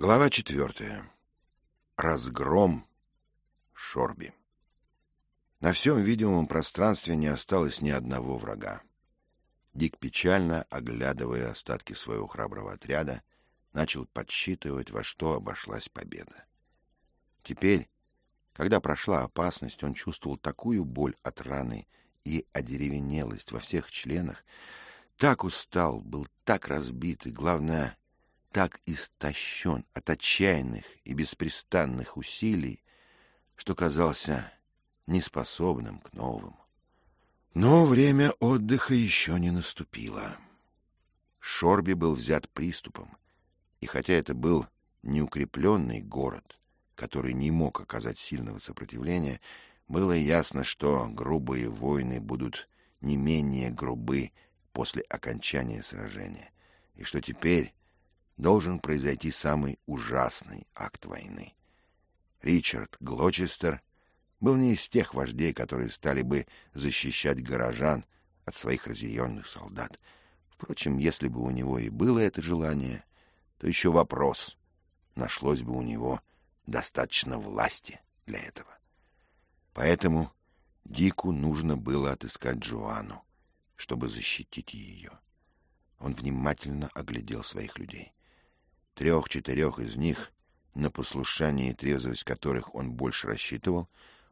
Глава четвертая. Разгром Шорби. На всем видимом пространстве не осталось ни одного врага. Дик, печально оглядывая остатки своего храброго отряда, начал подсчитывать, во что обошлась победа. Теперь, когда прошла опасность, он чувствовал такую боль от раны и одеревенелость во всех членах, так устал, был так разбит и, главное, так истощен от отчаянных и беспрестанных усилий, что казался неспособным к новым. Но время отдыха еще не наступило. Шорби был взят приступом, и хотя это был неукрепленный город, который не мог оказать сильного сопротивления, было ясно, что грубые войны будут не менее грубы после окончания сражения, и что теперь должен произойти самый ужасный акт войны. Ричард Глочестер был не из тех вождей, которые стали бы защищать горожан от своих разъяренных солдат. Впрочем, если бы у него и было это желание, то еще вопрос, нашлось бы у него достаточно власти для этого. Поэтому Дику нужно было отыскать Джоанну, чтобы защитить ее. Он внимательно оглядел своих людей. Трех-четырех из них, на послушание и трезвость которых он больше рассчитывал,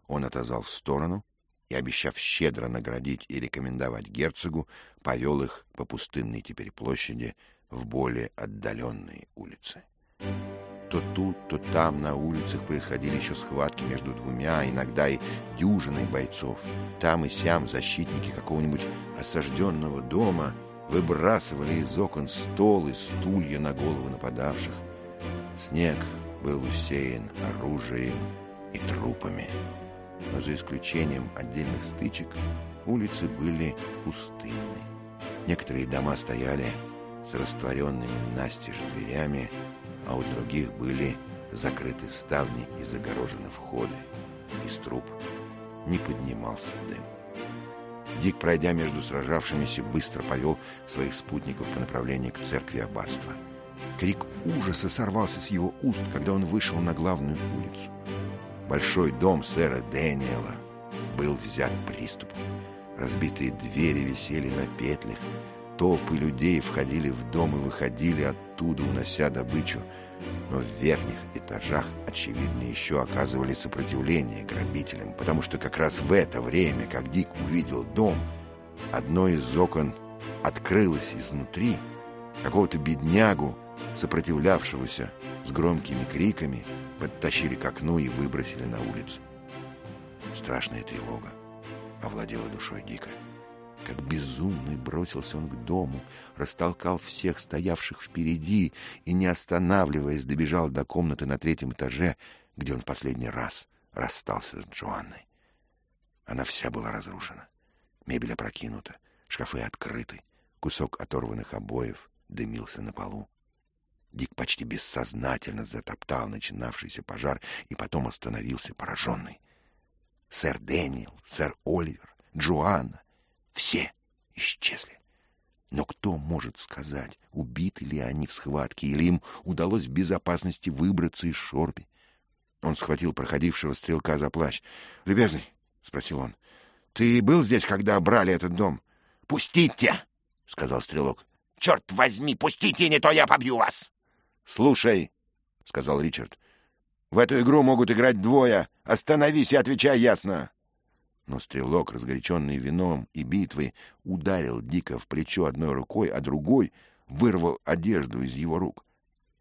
он отозвал в сторону и, обещав щедро наградить и рекомендовать герцогу, повел их по пустынной теперь площади в более отдаленные улицы. То тут, то там на улицах происходили еще схватки между двумя, иногда и дюжиной бойцов. Там и сям защитники какого-нибудь осажденного дома — выбрасывали из окон стол и стулья на головы нападавших. Снег был усеян оружием и трупами. Но за исключением отдельных стычек улицы были пустынны. Некоторые дома стояли с растворенными настежь дверями, а у других были закрыты ставни и загорожены входы. Из труб не поднимался дым. Дик, пройдя между сражавшимися, быстро повел своих спутников по направлению к церкви аббатства. Крик ужаса сорвался с его уст, когда он вышел на главную улицу. Большой дом сэра Дэниела был взят приступом. Разбитые двери висели на петлях, толпы людей входили в дом и выходили оттуда, унося добычу но в верхних этажах, очевидно, еще оказывали сопротивление грабителям, потому что как раз в это время, как Дик увидел дом, одно из окон открылось изнутри, какого-то беднягу, сопротивлявшегося с громкими криками, подтащили к окну и выбросили на улицу. Страшная тревога овладела душой Дика. Как безумный бросился он к дому, растолкал всех стоявших впереди и, не останавливаясь, добежал до комнаты на третьем этаже, где он в последний раз расстался с Джоанной. Она вся была разрушена. Мебель опрокинута, шкафы открыты, кусок оторванных обоев дымился на полу. Дик почти бессознательно затоптал начинавшийся пожар и потом остановился пораженный. Сэр Дэниел, сэр Оливер, Джоанна, все исчезли. Но кто может сказать, убиты ли они в схватке, или им удалось в безопасности выбраться из шорби? Он схватил проходившего стрелка за плащ. — Любезный, — спросил он, — ты был здесь, когда брали этот дом? — Пустите! — сказал стрелок. — Черт возьми, пустите, не то я побью вас! — Слушай, — сказал Ричард, — в эту игру могут играть двое. Остановись и отвечай ясно. Но стрелок, разгоряченный вином и битвой, ударил Дика в плечо одной рукой, а другой вырвал одежду из его рук.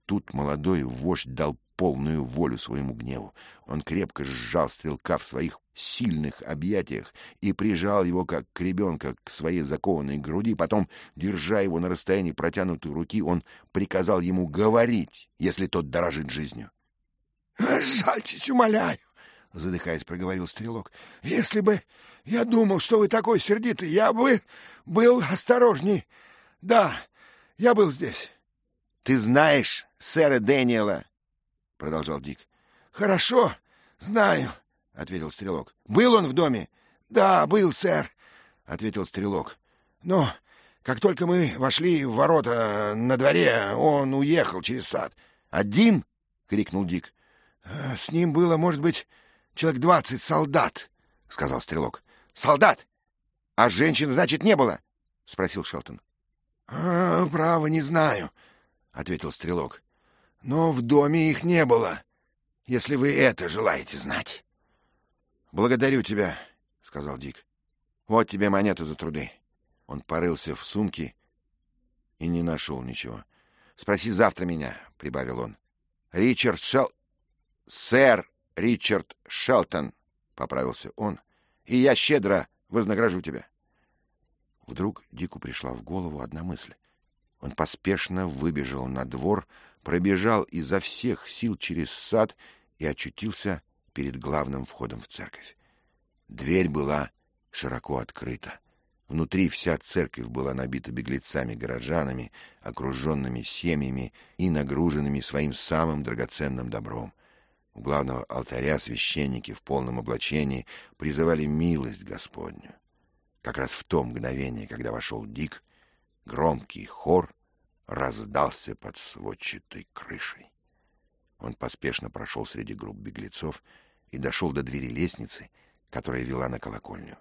Тут молодой вождь дал полную волю своему гневу. Он крепко сжал стрелка в своих сильных объятиях и прижал его, как к ребенка, к своей закованной груди. Потом, держа его на расстоянии протянутой руки, он приказал ему говорить, если тот дорожит жизнью. — Жальтесь, умоляю! Задыхаясь, проговорил стрелок. Если бы я думал, что вы такой сердитый, я бы был осторожней. Да, я был здесь. Ты знаешь сэра Дэниела? продолжал Дик. Хорошо, знаю, ответил стрелок. Был он в доме? Да, был, сэр, ответил стрелок. Но как только мы вошли в ворота на дворе, он уехал через сад. Один? — крикнул Дик. «Э, — С ним было, может быть, человек двадцать солдат, — сказал стрелок. — Солдат? А женщин, значит, не было? — спросил Шелтон. «А, — Право, не знаю, — ответил стрелок. — Но в доме их не было, если вы это желаете знать. — Благодарю тебя, — сказал Дик. — Вот тебе монета за труды. Он порылся в сумке и не нашел ничего. — Спроси завтра меня, — прибавил он. — Ричард Шел... — Сэр Ричард Шелтон, — поправился он, — и я щедро вознагражу тебя. Вдруг Дику пришла в голову одна мысль. Он поспешно выбежал на двор, пробежал изо всех сил через сад и очутился перед главным входом в церковь. Дверь была широко открыта. Внутри вся церковь была набита беглецами-горожанами, окруженными семьями и нагруженными своим самым драгоценным добром. У главного алтаря священники в полном облачении призывали милость Господню. Как раз в то мгновение, когда вошел Дик, громкий хор раздался под сводчатой крышей. Он поспешно прошел среди групп беглецов и дошел до двери лестницы, которая вела на колокольню.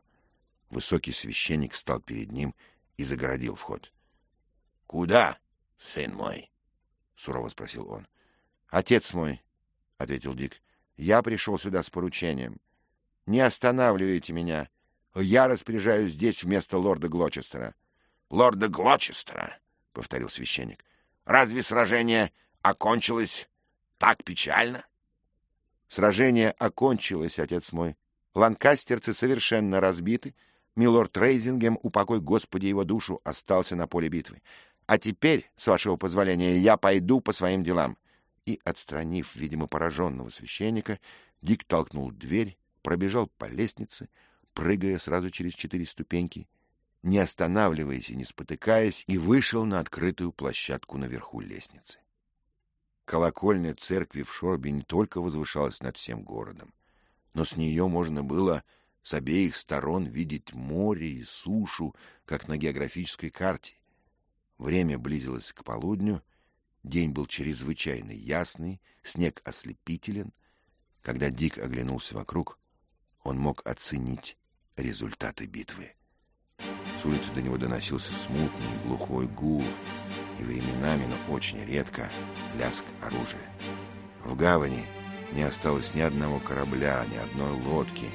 Высокий священник встал перед ним и загородил вход. — Куда, сын мой? — сурово спросил он. — Отец мой, — ответил Дик, — я пришел сюда с поручением. Не останавливайте меня, я распоряжаюсь здесь вместо лорда Глочестера. — Лорда Глочестера? — повторил священник. — Разве сражение окончилось так печально? — Сражение окончилось, отец мой. Ланкастерцы совершенно разбиты. Милорд Рейзингем, упокой Господи его душу, остался на поле битвы. А теперь, с вашего позволения, я пойду по своим делам. И, отстранив, видимо, пораженного священника, Дик толкнул дверь, пробежал по лестнице, прыгая сразу через четыре ступеньки, не останавливаясь и не спотыкаясь, и вышел на открытую площадку наверху лестницы. Колокольня церкви в Шорбе не только возвышалась над всем городом, но с нее можно было с обеих сторон видеть море и сушу, как на географической карте. Время близилось к полудню, день был чрезвычайно ясный, снег ослепителен. Когда Дик оглянулся вокруг, он мог оценить результаты битвы. С улицы до него доносился смутный, глухой гул, и временами, но очень редко, лязг оружия. В гавани не осталось ни одного корабля, ни одной лодки,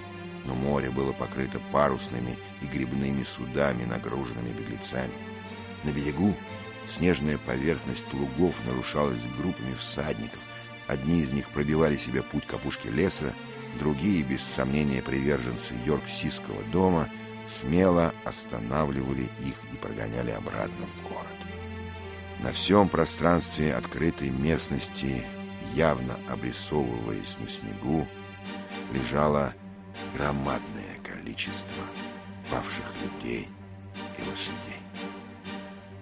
но море было покрыто парусными и грибными судами, нагруженными беглецами. На берегу снежная поверхность лугов нарушалась группами всадников. Одни из них пробивали себе путь к опушке леса, Другие, без сомнения приверженцы Йорксийского дома, смело останавливали их и прогоняли обратно в город. На всем пространстве открытой местности, явно обрисовываясь на снегу, лежало громадное количество павших людей и лошадей.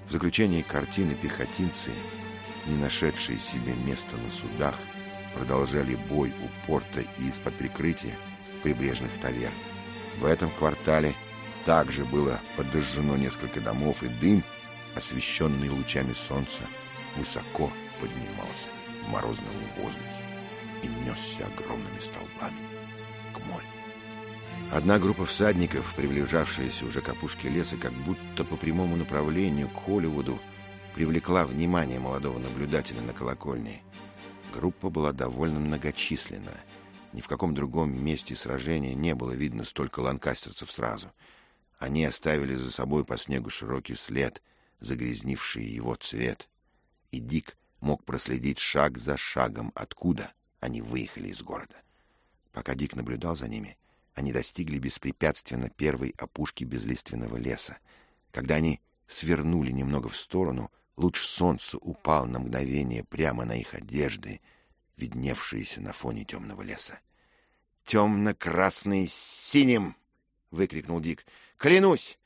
В заключении картины пехотинцы, не нашедшие себе места на судах, продолжали бой у порта и из-под прикрытия прибрежных таверн. В этом квартале также было подожжено несколько домов, и дым, освещенный лучами солнца, высоко поднимался в морозном воздухе и несся огромными столбами к морю. Одна группа всадников, приближавшаяся уже к опушке леса, как будто по прямому направлению к Холливуду, привлекла внимание молодого наблюдателя на колокольне — Группа была довольно многочисленна. Ни в каком другом месте сражения не было видно столько ланкастерцев сразу. Они оставили за собой по снегу широкий след, загрязнивший его цвет. И Дик мог проследить шаг за шагом, откуда они выехали из города. Пока Дик наблюдал за ними, они достигли беспрепятственно первой опушки безлиственного леса. Когда они свернули немного в сторону, Луч солнца упал на мгновение прямо на их одежды, видневшиеся на фоне темного леса. «Темно-красный с синим!» — выкрикнул Дик. «Клянусь!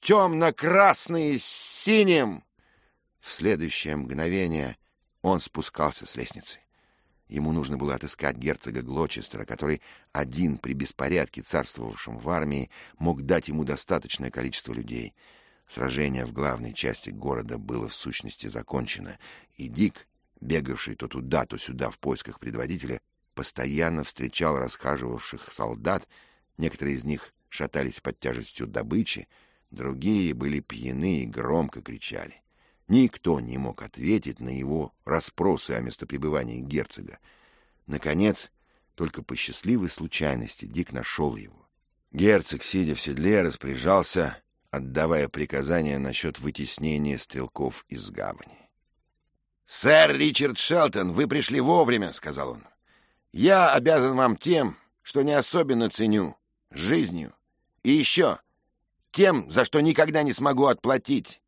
Темно-красный с синим!» В следующее мгновение он спускался с лестницы. Ему нужно было отыскать герцога Глочестера, который один при беспорядке, царствовавшем в армии, мог дать ему достаточное количество людей — Сражение в главной части города было в сущности закончено, и Дик, бегавший то туда, то сюда в поисках предводителя, постоянно встречал расхаживавших солдат, некоторые из них шатались под тяжестью добычи, другие были пьяны и громко кричали. Никто не мог ответить на его расспросы о местопребывании герцога. Наконец, только по счастливой случайности Дик нашел его. Герцог, сидя в седле, распоряжался, отдавая приказания насчет вытеснения стрелков из гавани. «Сэр Ричард Шелтон, вы пришли вовремя», — сказал он. Я обязан вам тем, что не особенно ценю, жизнью. И еще тем, за что никогда не смогу отплатить.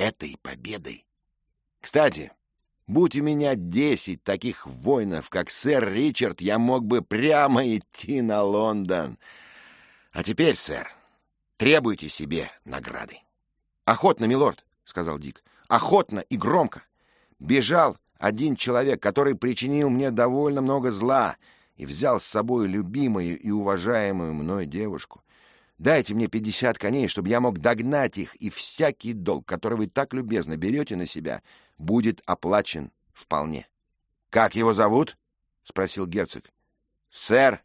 Этой победой. Кстати, будь у меня десять таких воинов, как сэр Ричард, я мог бы прямо идти на Лондон. А теперь, сэр, требуйте себе награды. — Охотно, милорд, — сказал Дик. — Охотно и громко. Бежал один человек, который причинил мне довольно много зла и взял с собой любимую и уважаемую мной девушку. Дайте мне пятьдесят коней, чтобы я мог догнать их, и всякий долг, который вы так любезно берете на себя, будет оплачен вполне. — Как его зовут? — спросил герцог. — Сэр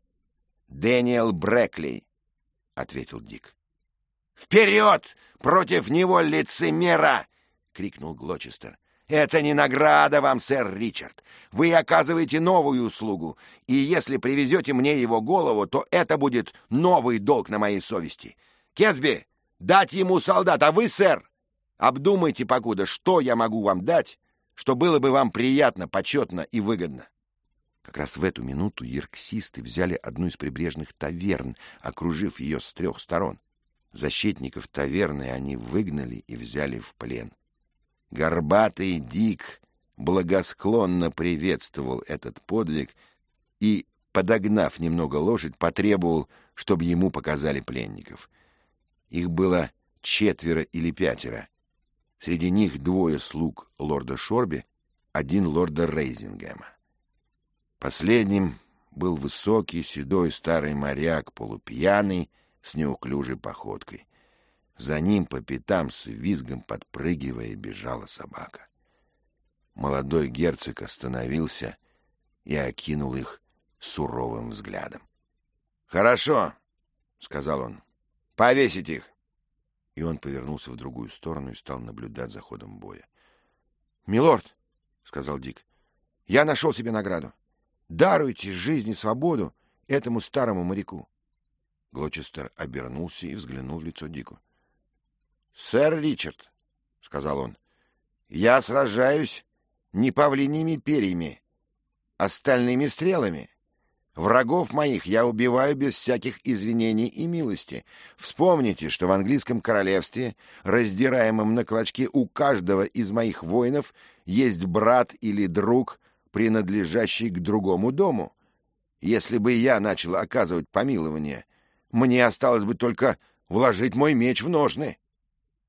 Дэниел Брэкли, — ответил Дик. — Вперед против него лицемера! — крикнул Глочестер. Это не награда вам, сэр Ричард. Вы оказываете новую услугу, и если привезете мне его голову, то это будет новый долг на моей совести. Кетсби, дать ему солдат, а вы, сэр, обдумайте покуда, что я могу вам дать, что было бы вам приятно, почетно и выгодно. Как раз в эту минуту ерксисты взяли одну из прибрежных таверн, окружив ее с трех сторон. Защитников таверны они выгнали и взяли в плен. Горбатый Дик благосклонно приветствовал этот подвиг и, подогнав немного лошадь, потребовал, чтобы ему показали пленников. Их было четверо или пятеро. Среди них двое слуг лорда Шорби, один лорда Рейзингема. Последним был высокий, седой старый моряк, полупьяный, с неуклюжей походкой. За ним по пятам с визгом подпрыгивая бежала собака. Молодой герцог остановился и окинул их суровым взглядом. — Хорошо, — сказал он, — повесить их. И он повернулся в другую сторону и стал наблюдать за ходом боя. — Милорд, — сказал Дик, — я нашел себе награду. Даруйте жизнь и свободу этому старому моряку. Глочестер обернулся и взглянул в лицо Дику. «Сэр Ричард», — сказал он, — «я сражаюсь не павлиними перьями, а стальными стрелами. Врагов моих я убиваю без всяких извинений и милости. Вспомните, что в английском королевстве, раздираемом на клочки, у каждого из моих воинов есть брат или друг, принадлежащий к другому дому. Если бы я начал оказывать помилование, мне осталось бы только вложить мой меч в ножны».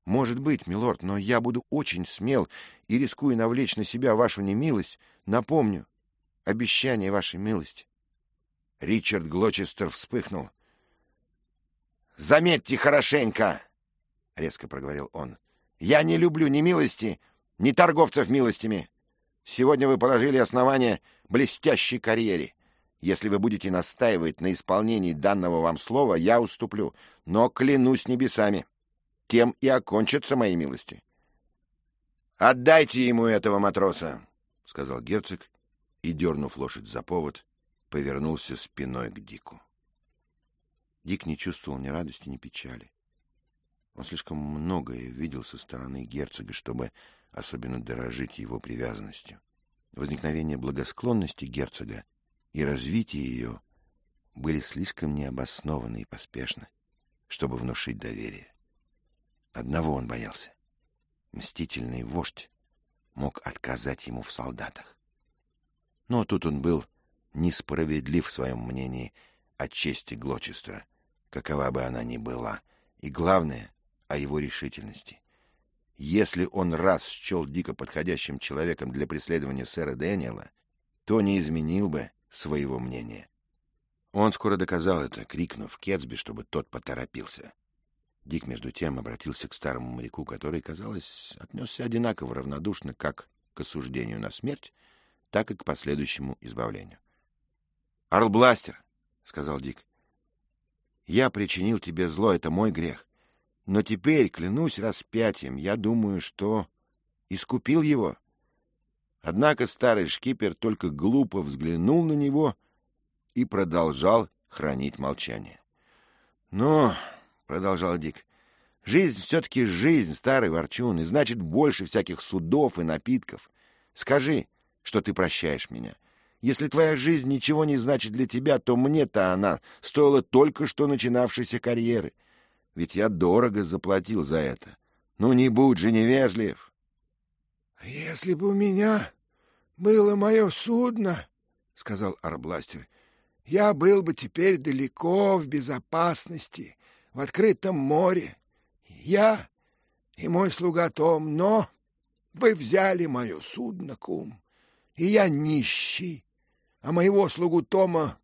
Может быть, милорд, но я буду очень смел и, рискуя навлечь на себя вашу немилость, напомню обещание вашей милости. Ричард Глочестер вспыхнул. «Заметьте хорошенько!» — резко проговорил он. «Я не люблю ни милости, ни торговцев милостями. Сегодня вы положили основание блестящей карьере. Если вы будете настаивать на исполнении данного вам слова, я уступлю, но клянусь небесами, тем и окончатся мои милости. — Отдайте ему этого матроса, — сказал герцог и, дернув лошадь за повод, повернулся спиной к Дику. Дик не чувствовал ни радости, ни печали. Он слишком многое видел со стороны герцога, чтобы особенно дорожить его привязанностью. Возникновение благосклонности герцога и развитие ее были слишком необоснованы и поспешны, чтобы внушить доверие. Одного он боялся. Мстительный вождь мог отказать ему в солдатах. Но тут он был несправедлив в своем мнении о чести Глочестера, какова бы она ни была, и, главное, о его решительности. Если он раз счел дико подходящим человеком для преследования сэра Дэниела, то не изменил бы своего мнения. Он скоро доказал это, крикнув Кетсби, чтобы тот поторопился. Дик, между тем, обратился к старому моряку, который, казалось, отнесся одинаково равнодушно как к осуждению на смерть, так и к последующему избавлению. — Арл Бластер, — сказал Дик, — я причинил тебе зло, это мой грех. Но теперь, клянусь распятием, я думаю, что искупил его. Однако старый шкипер только глупо взглянул на него и продолжал хранить молчание. — Но, — продолжал Дик, — жизнь все-таки жизнь, старый ворчун, и значит больше всяких судов и напитков. Скажи, что ты прощаешь меня. Если твоя жизнь ничего не значит для тебя, то мне-то она стоила только что начинавшейся карьеры. Ведь я дорого заплатил за это. Ну, не будь же невежлив. — Если бы у меня было мое судно, — сказал Арбластер, — я был бы теперь далеко в безопасности, в открытом море. Я и мой слуга Том, но вы взяли мое судно, кум, и я нищий, а моего слугу Тома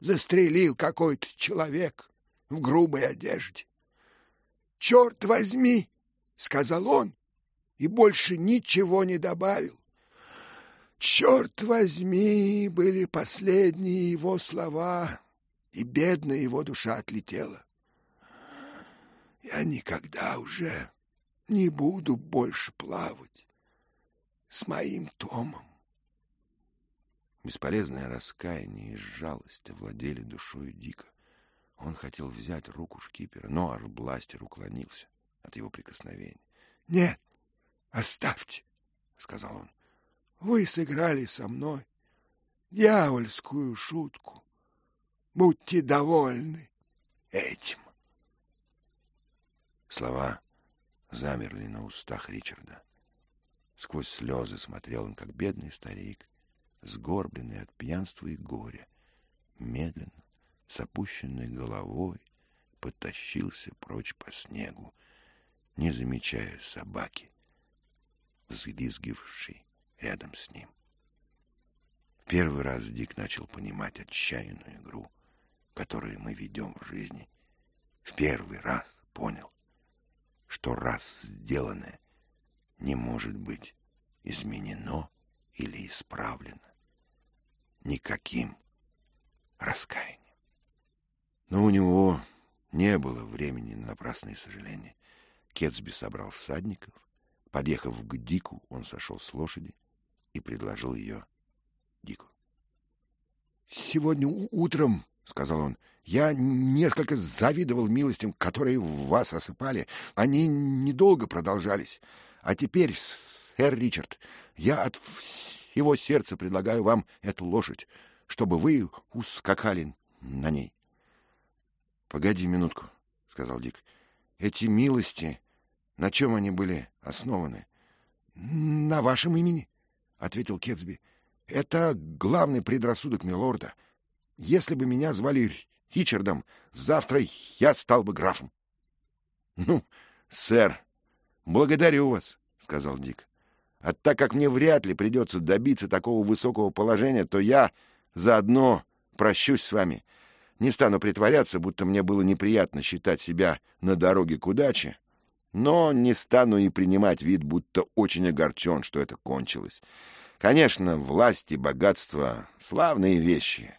застрелил какой-то человек в грубой одежде. «Черт возьми!» — сказал он, и больше ничего не добавил. «Черт возьми!» — были последние его слова, и бедная его душа отлетела. «Я никогда уже не буду больше плавать с моим Томом». Бесполезное раскаяние и жалость овладели душой Дика. Он хотел взять руку шкипера, но арбластер уклонился от его прикосновения. — Нет, оставьте, — сказал он. — Вы сыграли со мной дьявольскую шутку. Будьте довольны этим. Слова замерли на устах Ричарда. Сквозь слезы смотрел он, как бедный старик, сгорбленный от пьянства и горя, медленно, с опущенной головой, потащился прочь по снегу, не замечая собаки, взвизгившей рядом с ним. Первый раз Дик начал понимать отчаянную игру, которую мы ведем в жизни. В первый раз что раз сделанное не может быть изменено или исправлено никаким раскаянием. Но у него не было времени на напрасные сожаления. Кетсби собрал всадников. Подъехав к Дику, он сошел с лошади и предложил ее Дику. — Сегодня утром, — сказал он, — я несколько завидовал милостям, которые в вас осыпали. Они недолго продолжались. А теперь, сэр Ричард, я от его сердца предлагаю вам эту лошадь, чтобы вы ускакали на ней. — Погоди минутку, — сказал Дик. — Эти милости, на чем они были основаны? — На вашем имени, — ответил Кетсби. — Это главный предрассудок милорда. Если бы меня звали Ричардом, завтра я стал бы графом. — Ну, сэр, благодарю вас, — сказал Дик. А так как мне вряд ли придется добиться такого высокого положения, то я заодно прощусь с вами. Не стану притворяться, будто мне было неприятно считать себя на дороге к удаче, но не стану и принимать вид, будто очень огорчен, что это кончилось. Конечно, власть и богатство — славные вещи,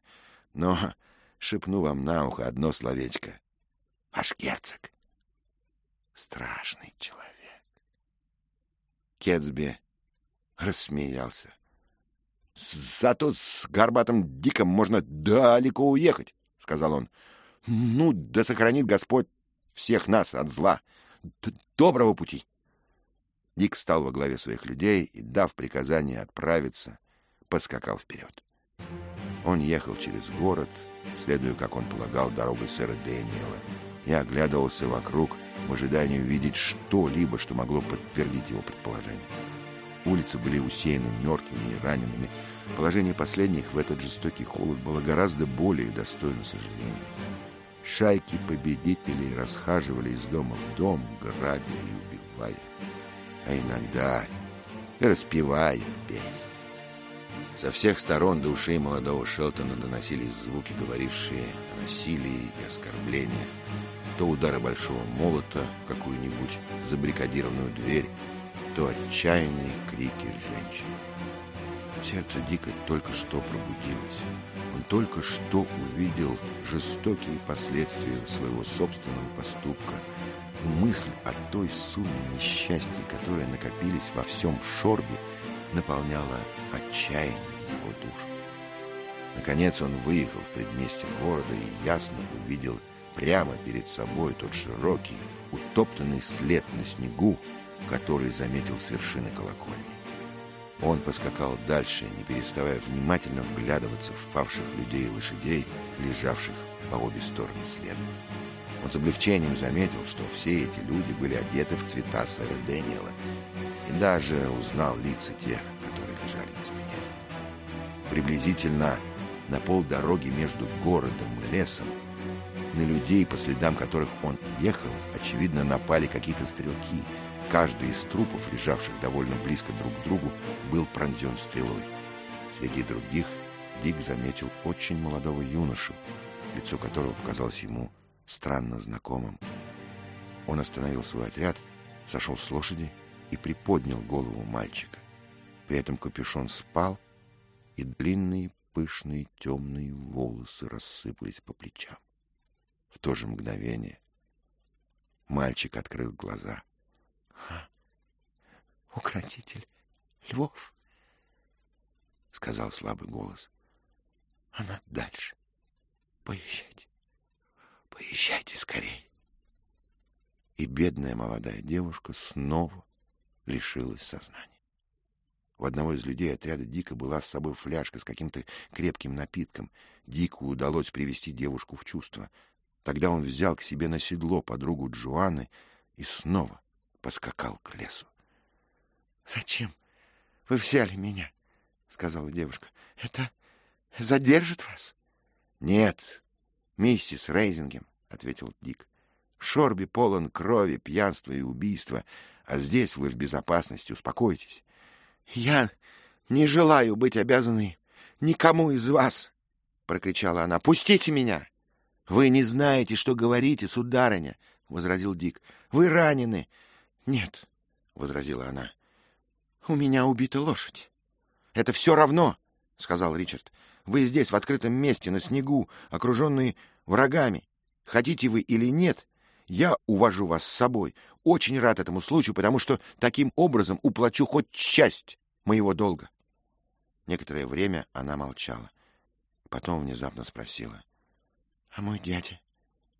но шепну вам на ухо одно словечко. Ваш герцог — страшный человек. Кетсби рассмеялся. «Зато с горбатым диком можно далеко уехать», — сказал он. «Ну, да сохранит Господь всех нас от зла. Д Доброго пути!» Дик стал во главе своих людей и, дав приказание отправиться, поскакал вперед. Он ехал через город, следуя, как он полагал, дорогой сэра Дэниела, и оглядывался вокруг в ожидании увидеть что-либо, что могло подтвердить его предположение. Улицы были усеяны мертвыми и ранеными. Положение последних в этот жестокий холод было гораздо более достойно сожаления. Шайки победителей расхаживали из дома в дом, грабя и убивая, а иногда распевая песни. Со всех сторон до ушей молодого Шелтона доносились звуки, говорившие о насилии и оскорблениях. То удары большого молота в какую-нибудь забрикадированную дверь, то отчаянные крики женщин. Сердце Дика только что пробудилось. Он только что увидел жестокие последствия своего собственного поступка и мысль о той сумме несчастий, которые накопились во всем Шорбе, наполняла отчаянием его душу. Наконец он выехал в предместье города и ясно увидел прямо перед собой тот широкий, утоптанный след на снегу, который заметил с вершины колокольни. Он поскакал дальше, не переставая внимательно вглядываться в павших людей и лошадей, лежавших по обе стороны следа. Он с облегчением заметил, что все эти люди были одеты в цвета сэра Дэниела, и даже узнал лица тех, которые лежали на спине. Приблизительно на полдороги между городом и лесом на людей, по следам которых он ехал, очевидно, напали какие-то стрелки — Каждый из трупов, лежавших довольно близко друг к другу, был пронзен стрелой. Среди других Дик заметил очень молодого юношу, лицо которого показалось ему странно знакомым. Он остановил свой отряд, сошел с лошади и приподнял голову мальчика. При этом капюшон спал, и длинные пышные темные волосы рассыпались по плечам. В то же мгновение мальчик открыл глаза — укротитель львов, — сказал слабый голос. — Она дальше. Поезжайте, поезжайте скорей. И бедная молодая девушка снова лишилась сознания. У одного из людей отряда Дика была с собой фляжка с каким-то крепким напитком. Дику удалось привести девушку в чувство. Тогда он взял к себе на седло подругу Джоанны и снова поскакал к лесу. — Зачем вы взяли меня? — сказала девушка. — Это задержит вас? — Нет, миссис Рейзингем, — ответил Дик. — Шорби полон крови, пьянства и убийства, а здесь вы в безопасности, успокойтесь. — Я не желаю быть обязанной никому из вас, — прокричала она. — Пустите меня! — Вы не знаете, что говорите, сударыня, — возразил Дик. — Вы ранены. — Нет, — возразила она. У меня убита лошадь. Это все равно, сказал Ричард. Вы здесь, в открытом месте, на снегу, окруженные врагами. Хотите вы или нет, я увожу вас с собой. Очень рад этому случаю, потому что таким образом уплачу хоть часть моего долга. Некоторое время она молчала. Потом внезапно спросила. — А мой дядя?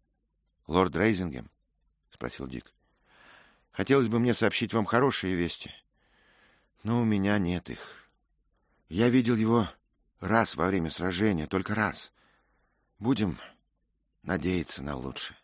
— Лорд Рейзингем? — спросил Дик. — Хотелось бы мне сообщить вам хорошие вести. — но у меня нет их. Я видел его раз во время сражения, только раз. Будем надеяться на лучшее.